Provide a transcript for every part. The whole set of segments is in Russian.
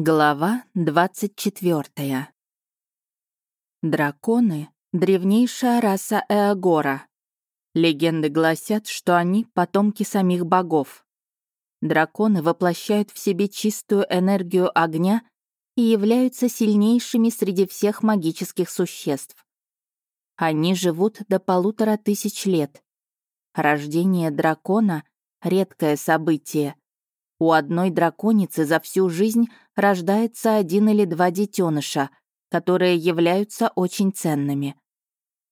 Глава 24. Драконы — древнейшая раса Эагора. Легенды гласят, что они — потомки самих богов. Драконы воплощают в себе чистую энергию огня и являются сильнейшими среди всех магических существ. Они живут до полутора тысяч лет. Рождение дракона — редкое событие — у одной драконицы за всю жизнь рождается один или два детеныша, которые являются очень ценными.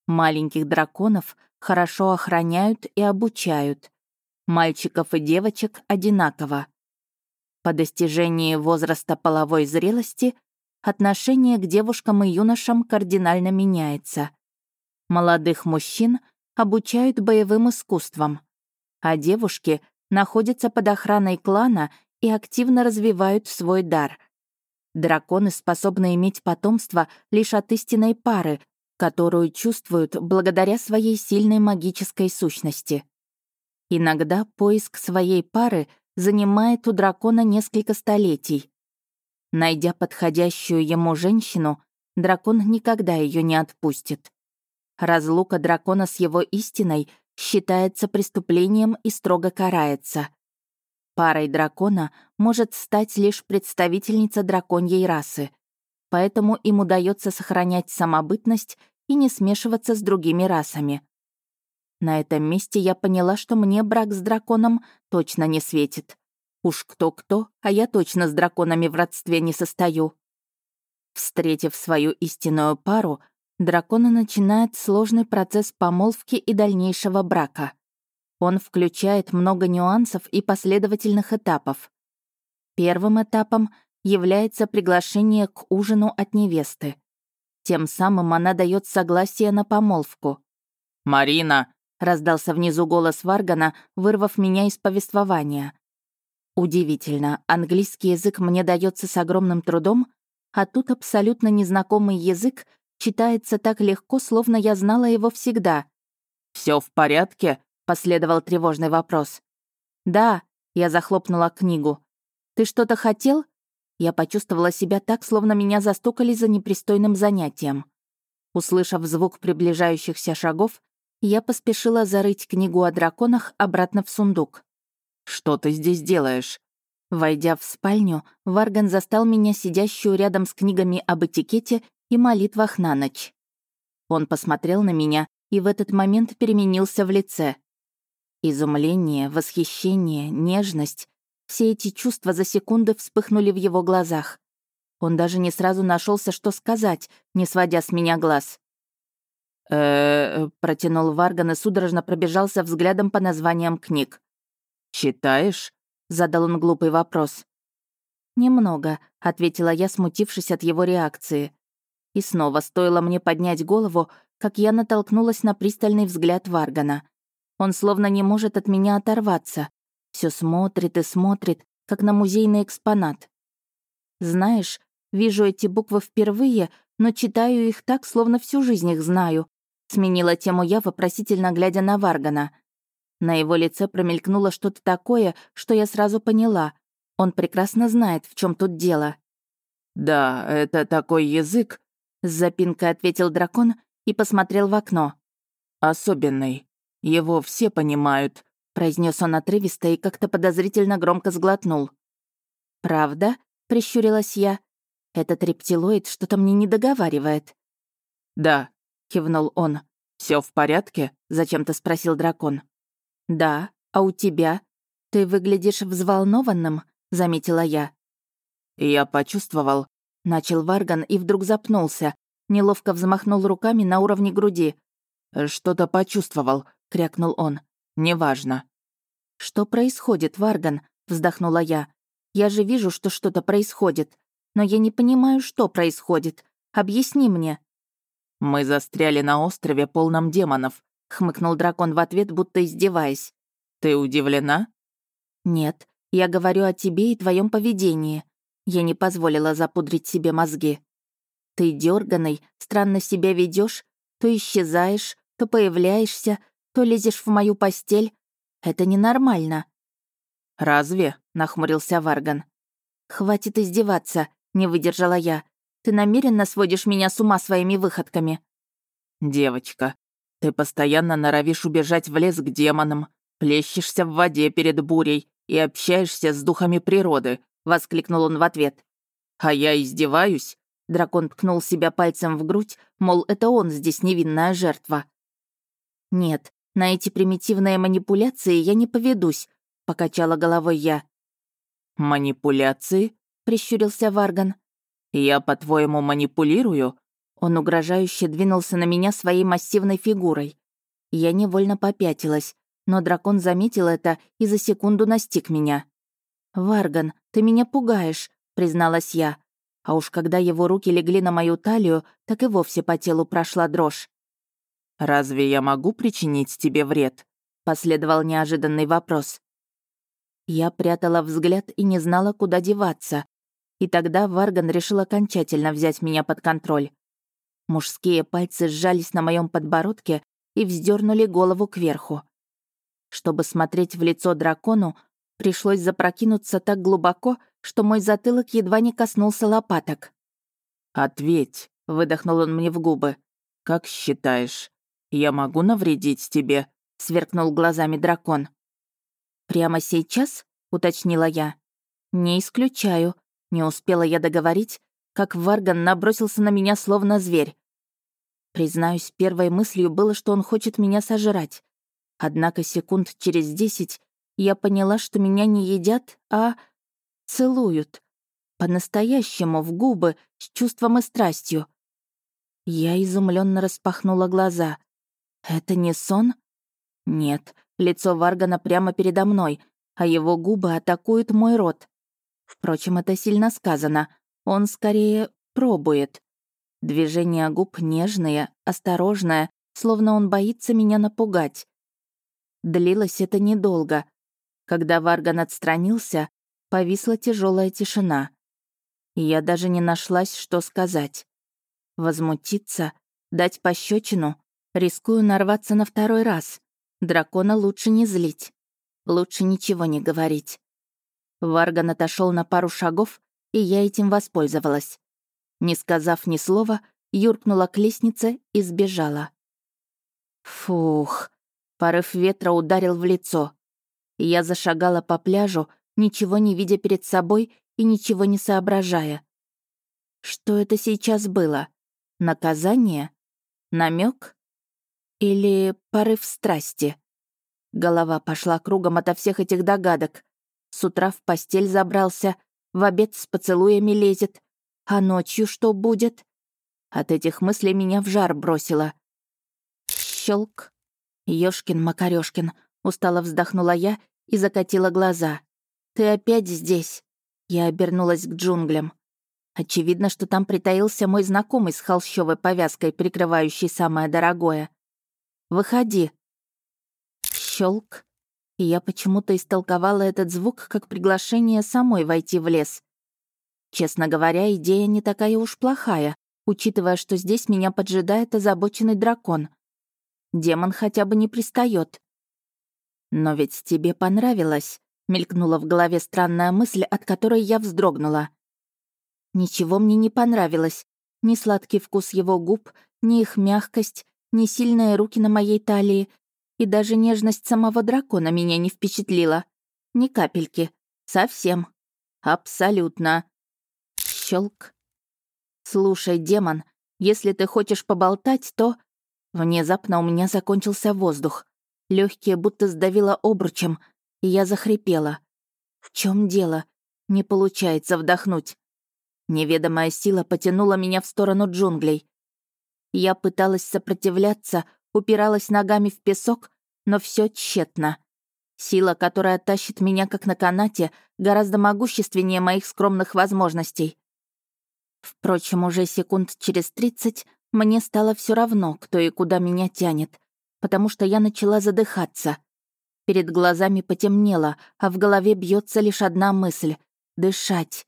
Маленьких драконов хорошо охраняют и обучают. Мальчиков и девочек одинаково. По достижении возраста половой зрелости отношение к девушкам и юношам кардинально меняется. Молодых мужчин обучают боевым искусствам, а девушки находятся под охраной клана и активно развивают свой дар. Драконы способны иметь потомство лишь от истинной пары, которую чувствуют благодаря своей сильной магической сущности. Иногда поиск своей пары занимает у дракона несколько столетий. Найдя подходящую ему женщину, дракон никогда ее не отпустит. Разлука дракона с его истиной считается преступлением и строго карается. Парой дракона может стать лишь представительница драконьей расы, поэтому им удается сохранять самобытность и не смешиваться с другими расами. На этом месте я поняла, что мне брак с драконом точно не светит. Уж кто-кто, а я точно с драконами в родстве не состою. Встретив свою истинную пару, дракона начинает сложный процесс помолвки и дальнейшего брака. Он включает много нюансов и последовательных этапов. Первым этапом является приглашение к ужину от невесты. Тем самым она дает согласие на помолвку. «Марина!» — раздался внизу голос Варгана, вырвав меня из повествования. Удивительно, английский язык мне дается с огромным трудом, а тут абсолютно незнакомый язык Читается так легко, словно я знала его всегда. Все в порядке?» — последовал тревожный вопрос. «Да», — я захлопнула книгу. «Ты что-то хотел?» Я почувствовала себя так, словно меня застукали за непристойным занятием. Услышав звук приближающихся шагов, я поспешила зарыть книгу о драконах обратно в сундук. «Что ты здесь делаешь?» Войдя в спальню, Варган застал меня сидящую рядом с книгами об этикете и молитвах на ночь. Он посмотрел на меня и в этот момент переменился в лице. Изумление, восхищение, нежность — все эти чувства за секунды вспыхнули в его глазах. Он даже не сразу нашелся, что сказать, не сводя с меня глаз. э протянул Варган и судорожно пробежался взглядом по названиям книг. «Читаешь?» — задал он глупый вопрос. «Немного», — ответила я, смутившись от его реакции. И снова стоило мне поднять голову, как я натолкнулась на пристальный взгляд Варгана. Он словно не может от меня оторваться. Все смотрит и смотрит, как на музейный экспонат. Знаешь, вижу эти буквы впервые, но читаю их так, словно всю жизнь их знаю. Сменила тему я, вопросительно глядя на Варгана. На его лице промелькнуло что-то такое, что я сразу поняла. Он прекрасно знает, в чем тут дело. «Да, это такой язык, с запинкой ответил дракон и посмотрел в окно. «Особенный. Его все понимают», — произнес он отрывисто и как-то подозрительно громко сглотнул. «Правда?» — прищурилась я. «Этот рептилоид что-то мне не договаривает. «Да», — кивнул он. Все в порядке?» — зачем-то спросил дракон. «Да, а у тебя? Ты выглядишь взволнованным», — заметила я. Я почувствовал, Начал Варган и вдруг запнулся. Неловко взмахнул руками на уровне груди. «Что-то почувствовал», — крякнул он. «Неважно». «Что происходит, Варган?» — вздохнула я. «Я же вижу, что что-то происходит. Но я не понимаю, что происходит. Объясни мне». «Мы застряли на острове, полном демонов», — хмыкнул дракон в ответ, будто издеваясь. «Ты удивлена?» «Нет, я говорю о тебе и твоем поведении. Я не позволила запудрить себе мозги. Ты дерганый, странно себя ведешь, то исчезаешь, то появляешься, то лезешь в мою постель. Это ненормально. «Разве?» — нахмурился Варган. «Хватит издеваться», Не выдержала я. «Ты намеренно сводишь меня с ума своими выходками?» «Девочка, ты постоянно норовишь убежать в лес к демонам, плещешься в воде перед бурей и общаешься с духами природы», — воскликнул он в ответ. «А я издеваюсь?» Дракон ткнул себя пальцем в грудь, мол, это он здесь невинная жертва. «Нет, на эти примитивные манипуляции я не поведусь», — покачала головой я. «Манипуляции?» — прищурился Варган. «Я, по-твоему, манипулирую?» Он угрожающе двинулся на меня своей массивной фигурой. Я невольно попятилась, но дракон заметил это и за секунду настиг меня. «Варган, ты меня пугаешь», — призналась я. А уж когда его руки легли на мою талию, так и вовсе по телу прошла дрожь. «Разве я могу причинить тебе вред?» — последовал неожиданный вопрос. Я прятала взгляд и не знала, куда деваться. И тогда Варган решил окончательно взять меня под контроль. Мужские пальцы сжались на моем подбородке и вздернули голову кверху. Чтобы смотреть в лицо дракону, пришлось запрокинуться так глубоко, что мой затылок едва не коснулся лопаток. «Ответь», — выдохнул он мне в губы. «Как считаешь, я могу навредить тебе?» — сверкнул глазами дракон. «Прямо сейчас?» — уточнила я. «Не исключаю», — не успела я договорить, как Варган набросился на меня словно зверь. Признаюсь, первой мыслью было, что он хочет меня сожрать. Однако секунд через десять я поняла, что меня не едят, а целуют. По-настоящему, в губы, с чувством и страстью. Я изумленно распахнула глаза. Это не сон? Нет, лицо Варгана прямо передо мной, а его губы атакуют мой рот. Впрочем, это сильно сказано. Он скорее пробует. Движения губ нежные, осторожное, словно он боится меня напугать. Длилось это недолго. Когда Варган отстранился, повисла тяжелая тишина. И я даже не нашлась, что сказать. Возмутиться, дать пощечину, рискую нарваться на второй раз. Дракона лучше не злить. Лучше ничего не говорить. Варган отошел на пару шагов, и я этим воспользовалась. Не сказав ни слова, юркнула к лестнице и сбежала. Фух, порыв ветра ударил в лицо. Я зашагала по пляжу, ничего не видя перед собой и ничего не соображая. Что это сейчас было? Наказание? намек Или порыв страсти? Голова пошла кругом ото всех этих догадок. С утра в постель забрался, в обед с поцелуями лезет. А ночью что будет? От этих мыслей меня в жар бросило. Щелк. Ёшкин Макарёшкин. Устало вздохнула я и закатила глаза. «Ты опять здесь?» Я обернулась к джунглям. Очевидно, что там притаился мой знакомый с холщовой повязкой, прикрывающий самое дорогое. «Выходи». Щелк и я почему-то истолковала этот звук как приглашение самой войти в лес. Честно говоря, идея не такая уж плохая, учитывая, что здесь меня поджидает озабоченный дракон. Демон хотя бы не пристает. «Но ведь тебе понравилось», — мелькнула в голове странная мысль, от которой я вздрогнула. Ничего мне не понравилось. Ни сладкий вкус его губ, ни их мягкость, ни сильные руки на моей талии, и даже нежность самого дракона меня не впечатлила. Ни капельки. Совсем. Абсолютно. Щелк. Слушай, демон, если ты хочешь поболтать, то... Внезапно у меня закончился воздух. Легкие будто сдавило обручем, и я захрипела. В чем дело? Не получается вдохнуть. Неведомая сила потянула меня в сторону джунглей. Я пыталась сопротивляться, упиралась ногами в песок, но все тщетно. Сила, которая тащит меня как на канате, гораздо могущественнее моих скромных возможностей. Впрочем, уже секунд через тридцать мне стало все равно, кто и куда меня тянет, потому что я начала задыхаться. Перед глазами потемнело, а в голове бьется лишь одна мысль — дышать.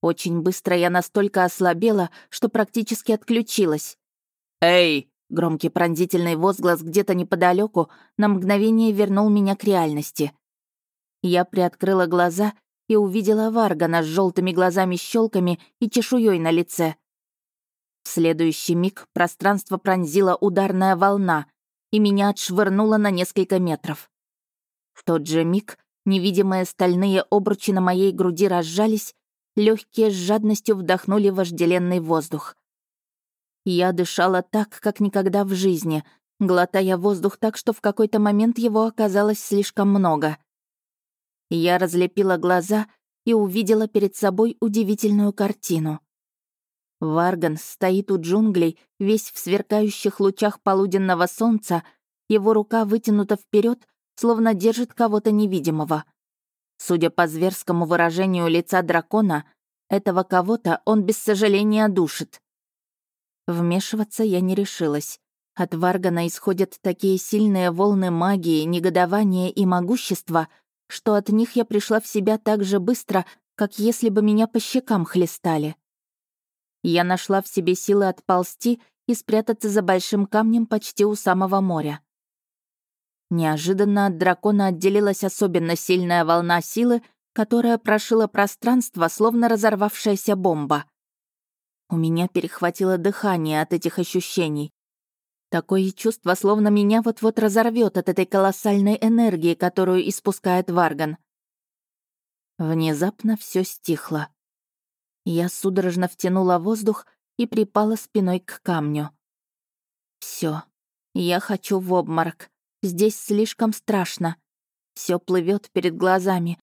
Очень быстро я настолько ослабела, что практически отключилась. «Эй!» Громкий пронзительный возглас где-то неподалеку на мгновение вернул меня к реальности. Я приоткрыла глаза и увидела Варгана с желтыми глазами-щелками и чешуей на лице. В следующий миг пространство пронзила ударная волна, и меня отшвырнуло на несколько метров. В тот же миг невидимые стальные обручи на моей груди разжались, легкие с жадностью вдохнули вожделенный воздух. Я дышала так, как никогда в жизни, глотая воздух так, что в какой-то момент его оказалось слишком много. Я разлепила глаза и увидела перед собой удивительную картину. Варган стоит у джунглей, весь в сверкающих лучах полуденного солнца, его рука вытянута вперед, словно держит кого-то невидимого. Судя по зверскому выражению лица дракона, этого кого-то он без сожаления душит. Вмешиваться я не решилась. От Варгана исходят такие сильные волны магии, негодования и могущества, что от них я пришла в себя так же быстро, как если бы меня по щекам хлестали. Я нашла в себе силы отползти и спрятаться за большим камнем почти у самого моря. Неожиданно от дракона отделилась особенно сильная волна силы, которая прошила пространство, словно разорвавшаяся бомба. У меня перехватило дыхание от этих ощущений. Такое чувство, словно меня вот-вот разорвет от этой колоссальной энергии, которую испускает Варган. Внезапно все стихло. Я судорожно втянула воздух и припала спиной к камню. Все, я хочу в обморок. Здесь слишком страшно. Все плывет перед глазами.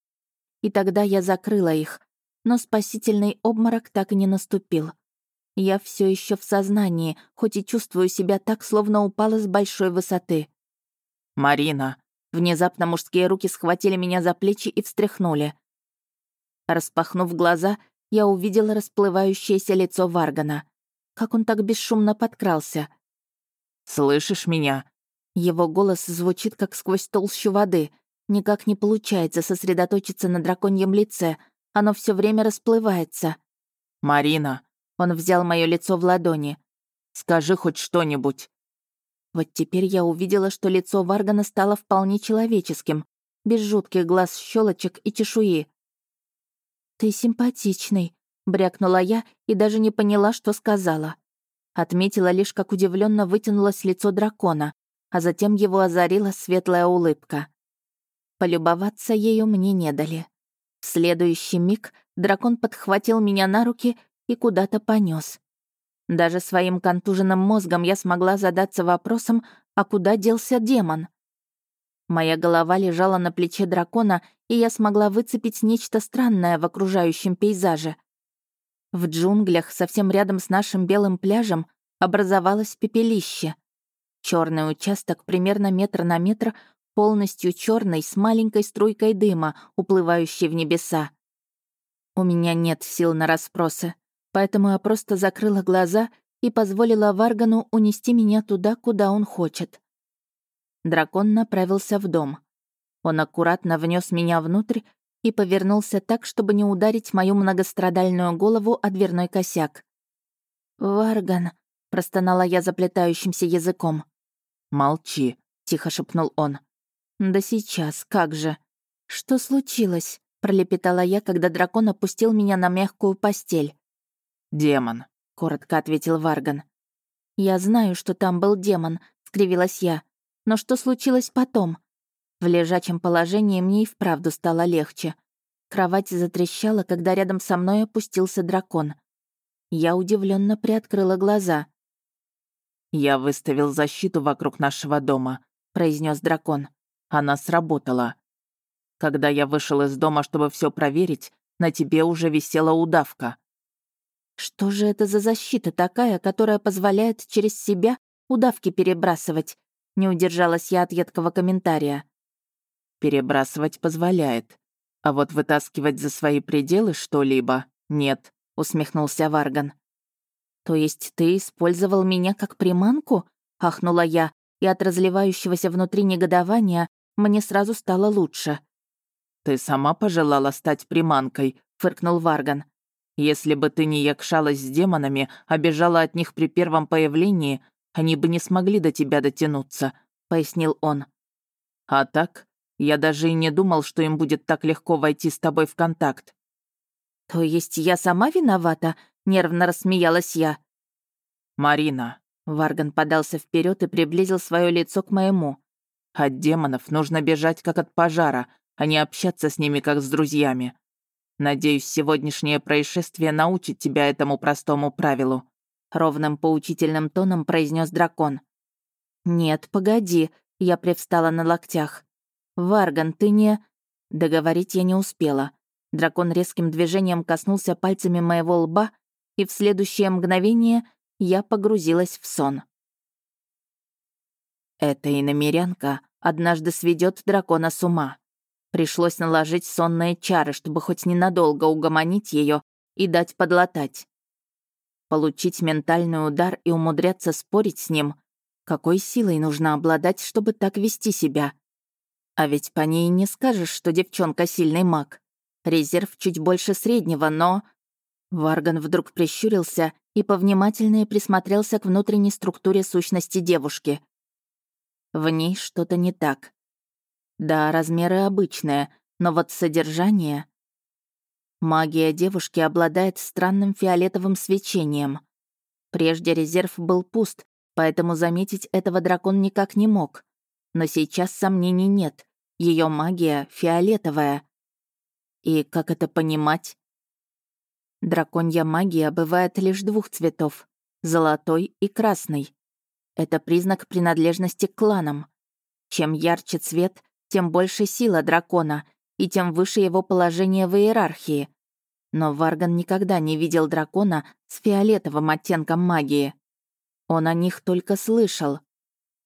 И тогда я закрыла их, но спасительный обморок так и не наступил. Я все еще в сознании, хоть и чувствую себя так, словно упала с большой высоты. «Марина!» Внезапно мужские руки схватили меня за плечи и встряхнули. Распахнув глаза, я увидела расплывающееся лицо Варгана. Как он так бесшумно подкрался. «Слышишь меня?» Его голос звучит, как сквозь толщу воды. Никак не получается сосредоточиться на драконьем лице. Оно все время расплывается. «Марина!» Он взял мое лицо в ладони. «Скажи хоть что-нибудь». Вот теперь я увидела, что лицо Варгана стало вполне человеческим, без жутких глаз щелочек и чешуи. «Ты симпатичный», — брякнула я и даже не поняла, что сказала. Отметила лишь, как удивленно вытянулось лицо дракона, а затем его озарила светлая улыбка. Полюбоваться ею мне не дали. В следующий миг дракон подхватил меня на руки и куда-то понес. Даже своим контуженным мозгом я смогла задаться вопросом, а куда делся демон? Моя голова лежала на плече дракона, и я смогла выцепить нечто странное в окружающем пейзаже. В джунглях, совсем рядом с нашим белым пляжем, образовалось пепелище. Черный участок примерно метр на метр, полностью черный, с маленькой струйкой дыма, уплывающей в небеса. У меня нет сил на расспросы поэтому я просто закрыла глаза и позволила Варгану унести меня туда, куда он хочет. Дракон направился в дом. Он аккуратно внес меня внутрь и повернулся так, чтобы не ударить мою многострадальную голову о дверной косяк. «Варган», — простонала я заплетающимся языком. «Молчи», — тихо шепнул он. «Да сейчас, как же?» «Что случилось?» — пролепетала я, когда дракон опустил меня на мягкую постель. «Демон», — коротко ответил Варган. «Я знаю, что там был демон», — скривилась я. «Но что случилось потом?» В лежачем положении мне и вправду стало легче. Кровать затрещала, когда рядом со мной опустился дракон. Я удивленно приоткрыла глаза. «Я выставил защиту вокруг нашего дома», — произнес дракон. «Она сработала. Когда я вышел из дома, чтобы все проверить, на тебе уже висела удавка. Что же это за защита такая, которая позволяет через себя удавки перебрасывать? Не удержалась я от едкого комментария. Перебрасывать позволяет. А вот вытаскивать за свои пределы что-либо нет, усмехнулся Варган. То есть ты использовал меня как приманку? ахнула я, и от разливающегося внутри негодования мне сразу стало лучше. «Ты сама пожелала стать приманкой», — фыркнул Варган. Если бы ты не якшалась с демонами, а бежала от них при первом появлении, они бы не смогли до тебя дотянуться», — пояснил он. «А так, Я даже и не думал, что им будет так легко войти с тобой в контакт». «То есть я сама виновата?» — нервно рассмеялась я. «Марина». Варган подался вперед и приблизил свое лицо к моему. «От демонов нужно бежать, как от пожара, а не общаться с ними, как с друзьями. Надеюсь, сегодняшнее происшествие научит тебя этому простому правилу», — ровным поучительным тоном произнес дракон. «Нет, погоди», — я привстала на локтях. «Варган, ты не...» Договорить я не успела. Дракон резким движением коснулся пальцами моего лба, и в следующее мгновение я погрузилась в сон. Эта иномерянка однажды сведет дракона с ума. Пришлось наложить сонные чары, чтобы хоть ненадолго угомонить ее и дать подлатать. Получить ментальный удар и умудряться спорить с ним. Какой силой нужно обладать, чтобы так вести себя? А ведь по ней не скажешь, что девчонка сильный маг. Резерв чуть больше среднего, но... Варган вдруг прищурился и повнимательнее присмотрелся к внутренней структуре сущности девушки. В ней что-то не так. Да, размеры обычные, но вот содержание... Магия девушки обладает странным фиолетовым свечением. Прежде резерв был пуст, поэтому заметить этого дракон никак не мог. Но сейчас сомнений нет. Ее магия фиолетовая. И как это понимать? Драконья магия бывает лишь двух цветов — золотой и красный. Это признак принадлежности к кланам. Чем ярче цвет, тем больше сила дракона, и тем выше его положение в иерархии. Но Варган никогда не видел дракона с фиолетовым оттенком магии. Он о них только слышал.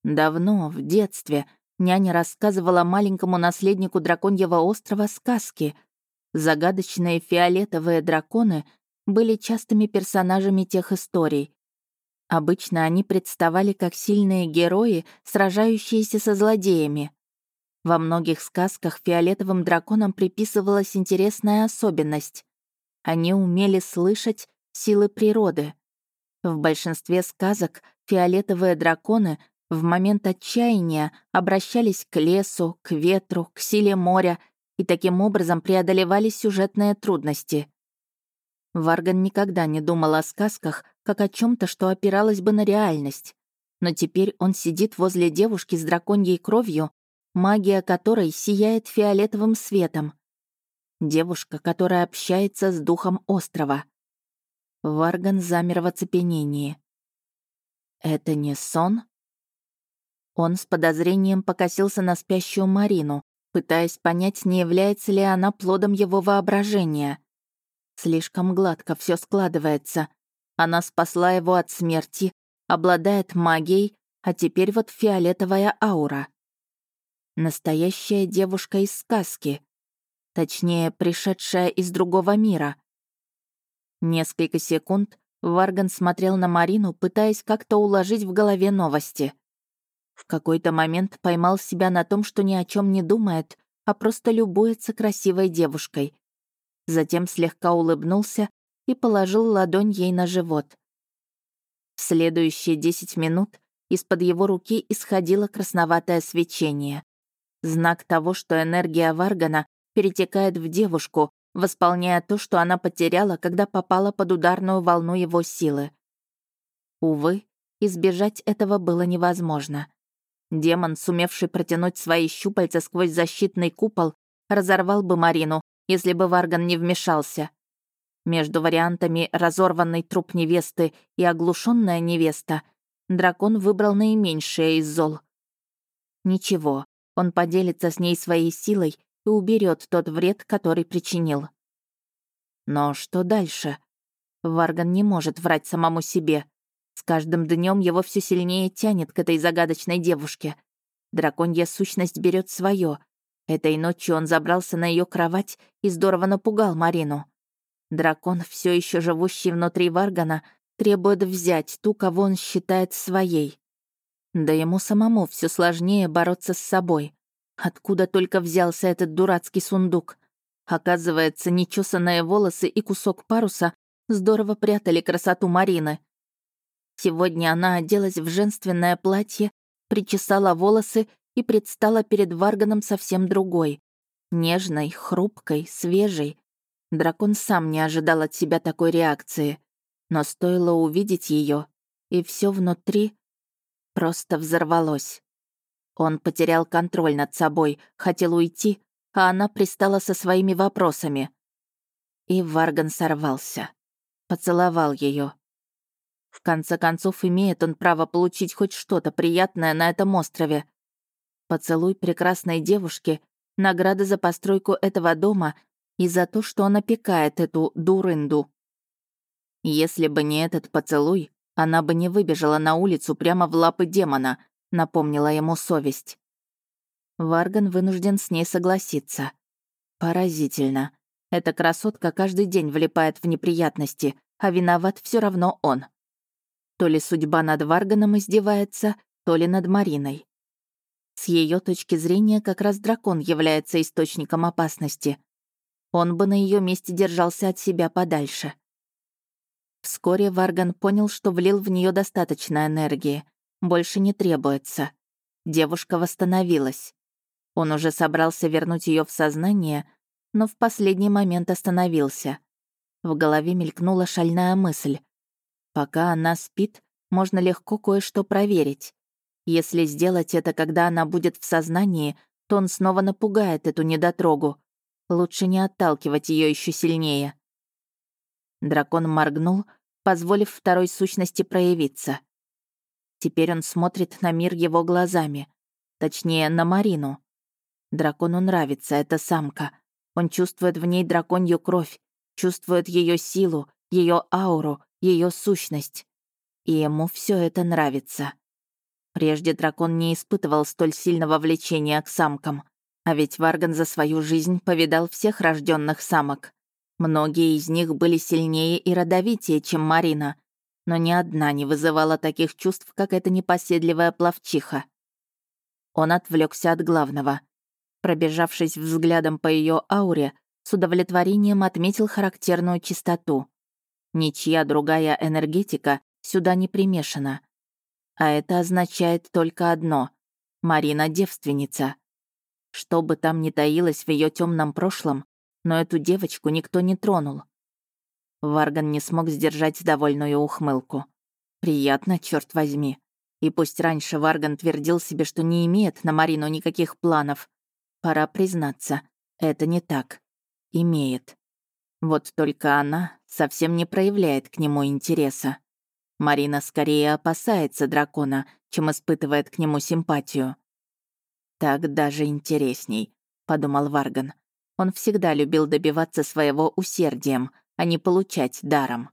Давно, в детстве, няня рассказывала маленькому наследнику драконьего острова сказки. Загадочные фиолетовые драконы были частыми персонажами тех историй. Обычно они представали как сильные герои, сражающиеся со злодеями. Во многих сказках фиолетовым драконам приписывалась интересная особенность. Они умели слышать силы природы. В большинстве сказок фиолетовые драконы в момент отчаяния обращались к лесу, к ветру, к силе моря и таким образом преодолевали сюжетные трудности. Варган никогда не думал о сказках как о чем то что опиралось бы на реальность. Но теперь он сидит возле девушки с драконьей кровью магия которой сияет фиолетовым светом. Девушка, которая общается с духом острова. Варган замер в оцепенении. «Это не сон?» Он с подозрением покосился на спящую Марину, пытаясь понять, не является ли она плодом его воображения. Слишком гладко все складывается. Она спасла его от смерти, обладает магией, а теперь вот фиолетовая аура. Настоящая девушка из сказки. Точнее, пришедшая из другого мира. Несколько секунд Варган смотрел на Марину, пытаясь как-то уложить в голове новости. В какой-то момент поймал себя на том, что ни о чем не думает, а просто любуется красивой девушкой. Затем слегка улыбнулся и положил ладонь ей на живот. В следующие десять минут из-под его руки исходило красноватое свечение. Знак того, что энергия Варгана перетекает в девушку, восполняя то, что она потеряла, когда попала под ударную волну его силы. Увы, избежать этого было невозможно. Демон, сумевший протянуть свои щупальца сквозь защитный купол, разорвал бы Марину, если бы Варган не вмешался. Между вариантами разорванный труп невесты и оглушенная невеста дракон выбрал наименьшее из зол. Ничего, он поделится с ней своей силой и уберет тот вред, который причинил. Но что дальше? Варган не может врать самому себе. С каждым днем его все сильнее тянет к этой загадочной девушке. Драконья сущность берет свое. Этой ночью он забрался на ее кровать и здорово напугал Марину. Дракон, все еще живущий внутри Варгана, требует взять ту, кого он считает своей. Да ему самому все сложнее бороться с собой. Откуда только взялся этот дурацкий сундук? Оказывается, нечесанные волосы и кусок паруса здорово прятали красоту Марины. Сегодня она оделась в женственное платье, причесала волосы и предстала перед Варганом совсем другой. Нежной, хрупкой, свежей. Дракон сам не ожидал от себя такой реакции. Но стоило увидеть ее, и все внутри просто взорвалось. Он потерял контроль над собой, хотел уйти, а она пристала со своими вопросами. И Варган сорвался. Поцеловал ее. В конце концов, имеет он право получить хоть что-то приятное на этом острове. Поцелуй прекрасной девушки — награда за постройку этого дома и за то, что он опекает эту дурынду. Если бы не этот поцелуй, она бы не выбежала на улицу прямо в лапы демона, напомнила ему совесть. Варган вынужден с ней согласиться. Поразительно. Эта красотка каждый день влипает в неприятности, а виноват все равно он. То ли судьба над Варганом издевается, то ли над Мариной. С ее точки зрения как раз дракон является источником опасности. Он бы на ее месте держался от себя подальше. Вскоре Варган понял, что влил в нее достаточно энергии. Больше не требуется. Девушка восстановилась. Он уже собрался вернуть ее в сознание, но в последний момент остановился. В голове мелькнула шальная мысль. Пока она спит, можно легко кое-что проверить. Если сделать это, когда она будет в сознании, то он снова напугает эту недотрогу. Лучше не отталкивать ее еще сильнее. Дракон моргнул, позволив второй сущности проявиться. Теперь он смотрит на мир его глазами. Точнее, на Марину. Дракону нравится эта самка. Он чувствует в ней драконью кровь, чувствует ее силу, ее ауру, ее сущность. И ему все это нравится. Прежде дракон не испытывал столь сильного влечения к самкам. А ведь Варган за свою жизнь повидал всех рожденных самок. Многие из них были сильнее и родовитее, чем Марина, но ни одна не вызывала таких чувств, как эта непоседливая плавчиха. Он отвлекся от главного. Пробежавшись взглядом по ее ауре, с удовлетворением отметил характерную чистоту. Ничья другая энергетика сюда не примешана. А это означает только одно — Марина — девственница. Что бы там ни таилось в ее темном прошлом, но эту девочку никто не тронул. Варган не смог сдержать довольную ухмылку. Приятно, черт возьми. И пусть раньше Варган твердил себе, что не имеет на Марину никаких планов, пора признаться, это не так. Имеет. Вот только она совсем не проявляет к нему интереса. Марина скорее опасается дракона, чем испытывает к нему симпатию. «Так даже интересней», — подумал Варган. Он всегда любил добиваться своего усердием, а не получать даром.